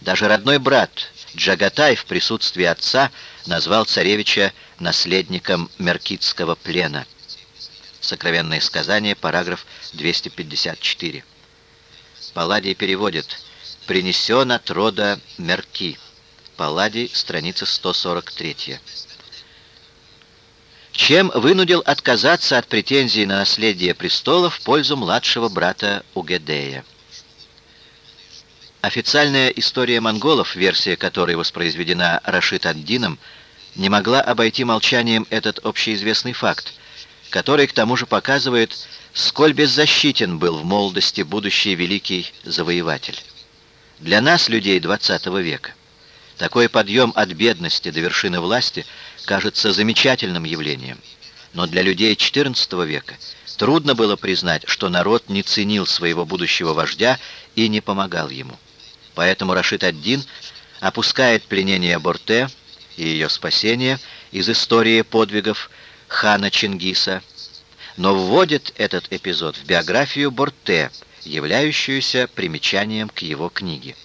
Даже родной брат Джагатай в присутствии отца назвал царевича наследником Меркитского плена. Сокровенное сказание, параграф 254. Палладий переводит «Принесен от рода Мерки». Палладий, страница 143. Чем вынудил отказаться от претензий на наследие престола в пользу младшего брата Угедея. Официальная история монголов, версия которой воспроизведена Рашид ад-Дином, не могла обойти молчанием этот общеизвестный факт, который к тому же показывает, сколь беззащитен был в молодости будущий великий завоеватель. Для нас, людей XX века, такой подъем от бедности до вершины власти кажется замечательным явлением. Но для людей XIV века трудно было признать, что народ не ценил своего будущего вождя и не помогал ему. Поэтому Рашид ад-Дин опускает пленение Борте и ее спасение из истории подвигов хана Чингиса, но вводит этот эпизод в биографию Борте, являющуюся примечанием к его книге.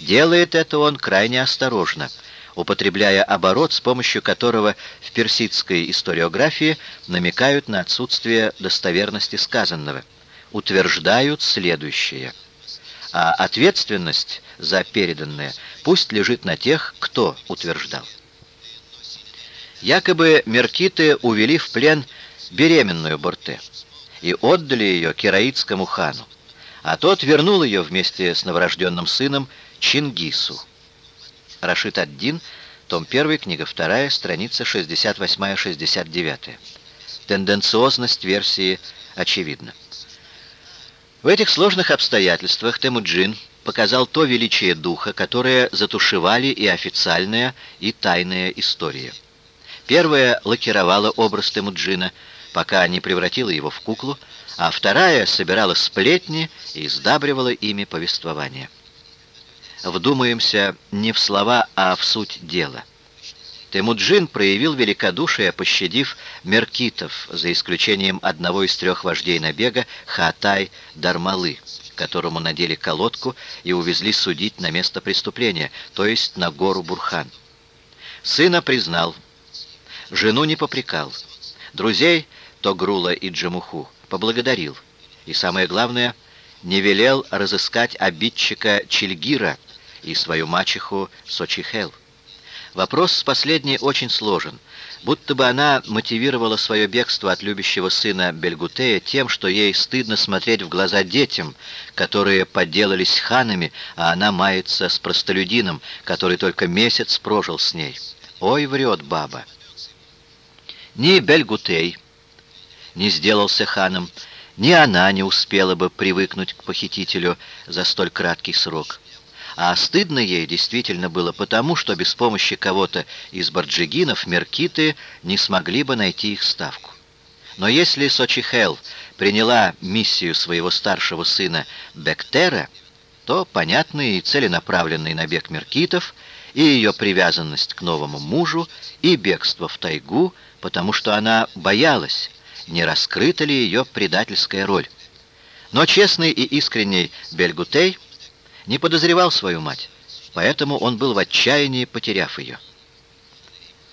Делает это он крайне осторожно, употребляя оборот, с помощью которого в персидской историографии намекают на отсутствие достоверности сказанного. Утверждают следующее – а ответственность за переданное пусть лежит на тех, кто утверждал. Якобы меркиты увели в плен беременную Борте и отдали ее кераитскому хану, а тот вернул ее вместе с новорожденным сыном Чингису. Рашид ад-Дин, том 1, книга 2, страница 68-69. Тенденциозность версии очевидна. В этих сложных обстоятельствах Темуджин показал то величие духа, которое затушевали и официальная, и тайная история. Первая лакировала образ Темуджина, пока не превратила его в куклу, а вторая собирала сплетни и сдабривала ими повествование. Вдумаемся не в слова, а в суть дела. Темуджин проявил великодушие, пощадив меркитов, за исключением одного из трех вождей набега, Хатай-Дармалы, которому надели колодку и увезли судить на место преступления, то есть на гору Бурхан. Сына признал, жену не попрекал, друзей Тогрула и Джамуху поблагодарил, и, самое главное, не велел разыскать обидчика Чильгира и свою мачеху Сочихел. Вопрос с последней очень сложен, будто бы она мотивировала свое бегство от любящего сына Бельгутея тем, что ей стыдно смотреть в глаза детям, которые подделались ханами, а она мается с простолюдином, который только месяц прожил с ней. Ой, врет баба. Ни Бельгутей не сделался ханом, ни она не успела бы привыкнуть к похитителю за столь краткий срок. А стыдно ей действительно было потому, что без помощи кого-то из барджигинов меркиты не смогли бы найти их ставку. Но если Сочихел приняла миссию своего старшего сына Бектера, то понятный и целенаправленный набег меркитов и ее привязанность к новому мужу, и бегство в тайгу, потому что она боялась, не раскрыта ли ее предательская роль. Но честный и искренний Бельгутей — не подозревал свою мать, поэтому он был в отчаянии, потеряв ее.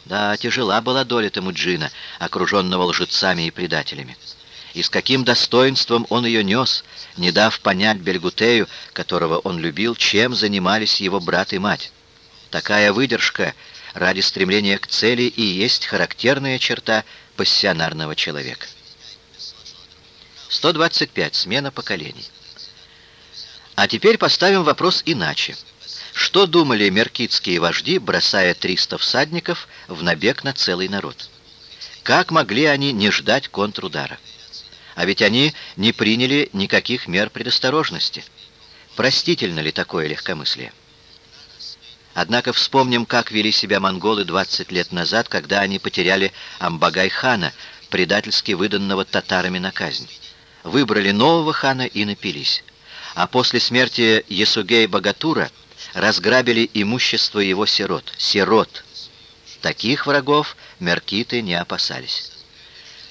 Да, тяжела была доля Темуджина, окруженного лжецами и предателями. И с каким достоинством он ее нес, не дав понять Бельгутею, которого он любил, чем занимались его брат и мать. Такая выдержка ради стремления к цели и есть характерная черта пассионарного человека. 125. Смена поколений. А теперь поставим вопрос иначе. Что думали меркитские вожди, бросая 300 всадников в набег на целый народ? Как могли они не ждать контрудара? А ведь они не приняли никаких мер предосторожности. Простительно ли такое легкомыслие? Однако вспомним, как вели себя монголы 20 лет назад, когда они потеряли Амбагай-хана, предательски выданного татарами на казнь. Выбрали нового хана и напились а после смерти Ясугей-Богатура разграбили имущество его сирот. Сирот. Таких врагов меркиты не опасались.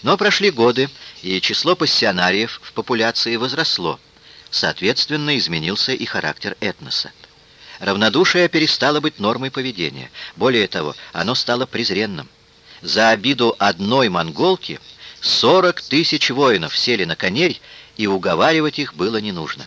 Но прошли годы, и число пассионариев в популяции возросло. Соответственно, изменился и характер этноса. Равнодушие перестало быть нормой поведения. Более того, оно стало презренным. За обиду одной монголки 40 тысяч воинов сели на коней, и уговаривать их было не нужно.